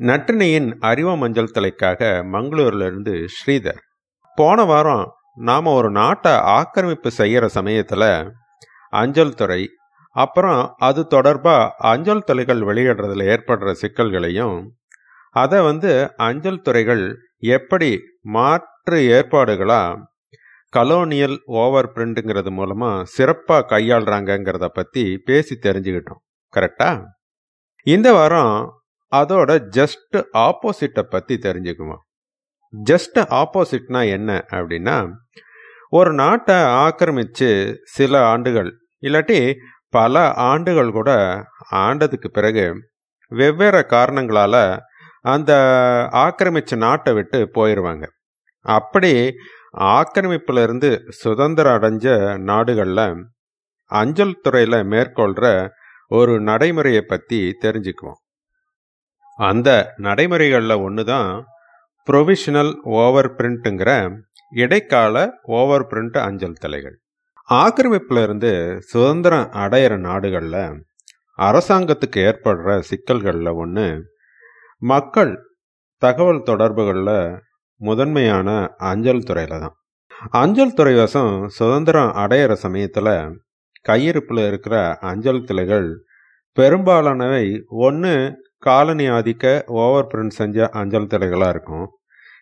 நற்றினையின் அறிவ மஞ்சள் தலைக்காக மங்களூர்லேருந்து ஸ்ரீதர். போன வாரம் நாம் ஒரு நாட்டை ஆக்கிரமிப்பு செய்கிற சமயத்தில் அஞ்சல் துறை அப்புறம் அது தொடர்பாக அஞ்சல் துறைகள் வெளியிடுறதுல ஏற்படுற சிக்கல்களையும் அதை வந்து அஞ்சல் துறைகள் எப்படி மாற்று ஏற்பாடுகளாக கலோனியல் ஓவர் பிரிண்ட்டுங்கிறது மூலமாக சிறப்பாக கையாளுறாங்கங்கிறத பற்றி பேசி தெரிஞ்சுக்கிட்டோம். கரெக்டா? இந்த வாரம் அதோட ஜஸ்ட் ஆப்போசிட்டை பற்றி தெரிஞ்சுக்குவோம். ஜஸ்ட் ஆப்போசிட்னா என்ன அப்படின்னா ஒரு நாட்டை ஆக்கிரமித்து சில ஆண்டுகள் இல்லாட்டி பல ஆண்டுகள் கூட ஆண்டதுக்கு பிறகு வெவ்வேறு காரணங்களால் அந்த ஆக்கிரமிச்ச நாட்டை விட்டு போயிடுவாங்க அப்படி ஆக்கிரமிப்பிலிருந்து சுதந்திரம் அடைஞ்ச நாடுகளில் அஞ்சல் துறையில் மேற்கொள்கிற ஒரு நடைமுறையை பற்றி தெரிஞ்சுக்குவோம். அந்த நடைமுறைகளில் ஒன்று தான் ப்ரொவிஷனல் ஓவர் பிரிண்ட்டுங்கிற இடைக்கால ஓவர் பிரிண்ட் அஞ்சல் தலைகள். ஆக்கிரமிப்பிலிருந்து சுதந்திரம் அடையிற நாடுகளில் அரசாங்கத்துக்கு ஏற்படுற சிக்கல்களில் ஒன்று மக்கள் தகவல் தொடர்புகளில் முதன்மையான அஞ்சல் துறையில் தான் அஞ்சல் துறை வசம் சுதந்திரம் அடையிற சமயத்தில் கையிருப்பில் இருக்கிற அஞ்சல் தலைகள் பெரும்பாலானவை ஒன்று காலனி ஆதிக்க ஓவர் பிரிண்ட் செஞ்ச அஞ்சல் தலைகளாக இருக்கும்.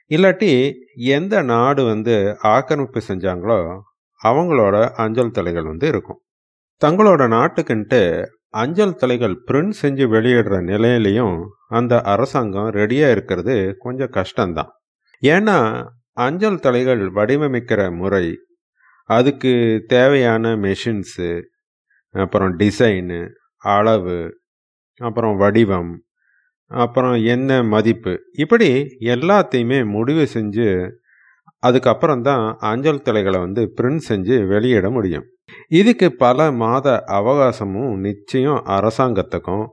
இல்லாட்டி எந்த நாடு வந்து ஆக்கிரமிப்பு செஞ்சாங்களோ அவங்களோட அஞ்சல் தலைகள் வந்து இருக்கும். தங்களோட நாட்டுக்குன்ட்டு அஞ்சல் தலைகள் பிரிண்ட் செஞ்சு வெளியிடுற நிலையிலையும் அந்த அரசாங்கம் ரெடியாக இருக்கிறது கொஞ்சம் கஷ்டம்தான். ஏன்னா அஞ்சல் தலைகள் வடிவமைக்கிற முறை அதுக்கு தேவையான மெஷின்ஸு அப்புறம் டிசைனு அளவு அப்புறம் வடிவம் அப்புறம் என்ன மதிப்பு? இப்படி எல்லாத்தையுமே முடிவு செஞ்சு அதுக்கப்புறம் தான் அஞ்சல் தலைகளை வந்து பிரிண்ட் செஞ்சு வெளியிட முடியும். இதுக்கு பல மாத அவகாசமும் நிச்சயம் அரசாங்கத்துக்கும்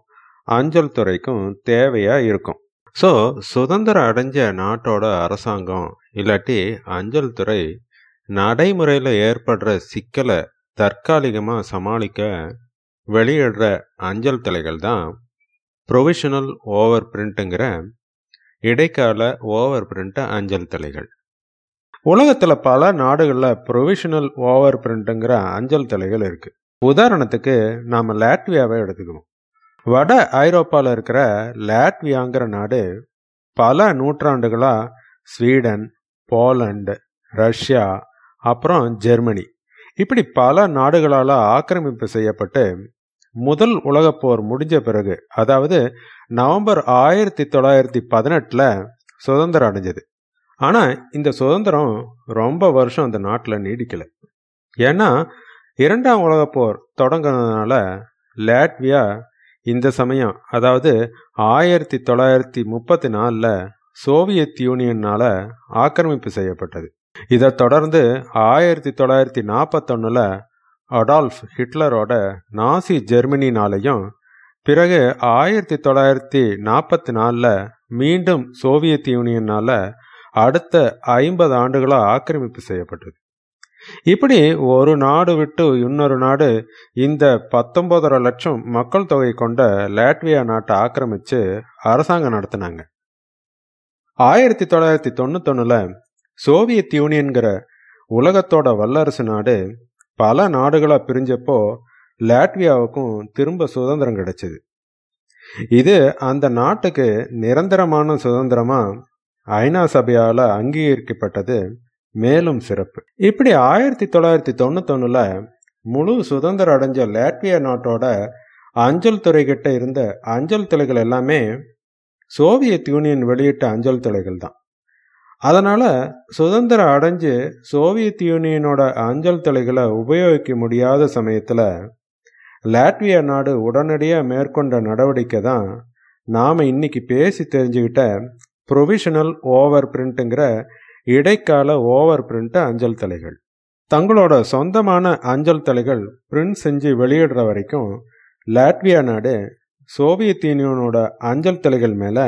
அஞ்சல் துறைக்கும் தேவையாக இருக்கும். ஸோ சுதந்திரம் அடைஞ்ச நாட்டோட அரசாங்கம் இல்லாட்டி அஞ்சல் துறை நடைமுறையில் ஏற்படுற சிக்கலை தற்காலிகமாக சமாளிக்க வெளியிடுற அஞ்சல் தலைகள் தான் ப்ரொவிஷனல் ஓவர் பிரிண்ட்டுங்கிற இடைக்கால ஓவர் பிரிண்ட் அஞ்சல் தலைகள். உலகத்தில் பல நாடுகளில் ப்ரொவிஷனல் ஓவர் பிரிண்ட்டுங்கிற அஞ்சல் தலைகள் இருக்குது உதாரணத்துக்கு நாம் லாட்வியாவை எடுத்துக்கணும். வட ஐரோப்பாவில் இருக்கிற லாட்வியாங்கிற நாடு பல நூற்றாண்டுகளாக ஸ்வீடன் போலண்டு ரஷ்யா அப்புறம் ஜெர்மனி. இப்படி பல நாடுகளால் ஆக்கிரமிப்பு செய்யப்பட்டு முதல் உலகப்போர் முடிஞ்ச பிறகு அதாவது நவம்பர் ஆயிரத்தி தொள்ளாயிரத்தி பதினெட்டில் சுதந்திரம் அடைஞ்சது. ஆனால் இந்த சுதந்திரம் ரொம்ப வருஷம் அந்த நாட்டில் நீடிக்கலை. ஏன்னா இரண்டாம் உலகப்போர் தொடங்கினதுனால லாட்வியா இந்த சமயம் அதாவது ஆயிரத்தி தொள்ளாயிரத்தி முப்பத்தி நாலில் சோவியத் யூனியனால் ஆக்கிரமிப்பு செய்யப்பட்டது. இதை தொடர்ந்து ஆயிரத்தி தொள்ளாயிரத்தி நாற்பத்தொன்னில் அடால்ஃப் ஹிட்லரோட நாசி ஜெர்மனினாலையும் பிறகு ஆயிரத்தி தொள்ளாயிரத்தி நாற்பத்தி நாலில் மீண்டும் சோவியத் யூனியனால் அடுத்த ஐம்பது ஆண்டுகளாக ஆக்கிரமிப்பு செய்யப்பட்டது. இப்படி ஒரு நாடு விட்டு இன்னொரு நாடு இந்த பத்தொன்பதரை லட்சம் மக்கள் தொகை கொண்ட லாட்வியா நாட்டை ஆக்கிரமித்து அரசாங்கம் நடத்தினாங்க. ஆயிரத்தி தொள்ளாயிரத்தி தொண்ணூத்தொன்னுல சோவியத் யூனியன்கிற உலகத்தோட வல்லரசு நாடு பல நாடுகளாக பிரிஞ்சப்போ லாட்வியாவுக்கும் திரும்ப சுதந்திரம் கிடைச்சிது. இது அந்த நாட்டுக்கு நிரந்தரமான சுதந்திரமா ஐநா சபையால் அங்கீகரிக்கப்பட்டது மேலும் சிறப்பு. இப்படி ஆயிரத்தி தொள்ளாயிரத்தி தொண்ணூத்தொன்னுல முழு சுதந்திரம் அடைஞ்ச லாட்வியா நாட்டோட அஞ்சல் துறைகிட்ட இருந்த அஞ்சல் தலைகள் எல்லாமே சோவியத் யூனியன் வெளியிட்ட அஞ்சல் தலைகள் தான் அதனால் சுதந்திரம் அடைஞ்சு சோவியத் யூனியனோட அஞ்சல் தலைகளை உபயோகிக்க முடியாத சமயத்தில் லாட்வியா நாடு உடனடியாக மேற்கொண்ட நடவடிக்கை தான் நாம் இன்னைக்கு பேசி தெரிஞ்சுக்கிட்ட ப்ரொவிஷனல் ஓவர் பிரிண்ட்டுங்கிற இடைக்கால ஓவர் பிரிண்ட் அஞ்சல் தலைகள். தங்களோட சொந்தமான அஞ்சல் தலைகள் பிரிண்ட் செஞ்சு வெளியிடுற வரைக்கும் லாட்வியா நாடு சோவியத் யூனியனோட அஞ்சல் தலைகள் மேலே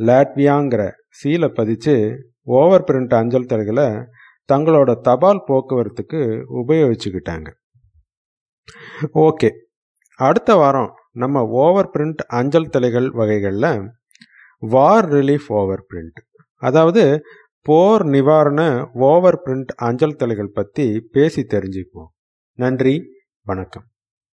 லாட்வியாங்கிற சீலை பதிச்சு ஓவர் பிரிண்ட் அஞ்சல் தலைகளை தங்களோட தபால் போக்குவரத்துக்கு உபயோகிச்சுக்கிட்டாங்க. ஓகே. அடுத்த வாரம் நம்ம ஓவர் பிரிண்ட் அஞ்சல் தலைகள் வகைகளில் வார் ரிலீஃப் ஓவர் பிரிண்ட் அதாவது போர் நிவாரண ஓவர் பிரிண்ட் அஞ்சல் தலைகள் பற்றி பேசி தெரிஞ்சுக்குவோம். நன்றி. வணக்கம்.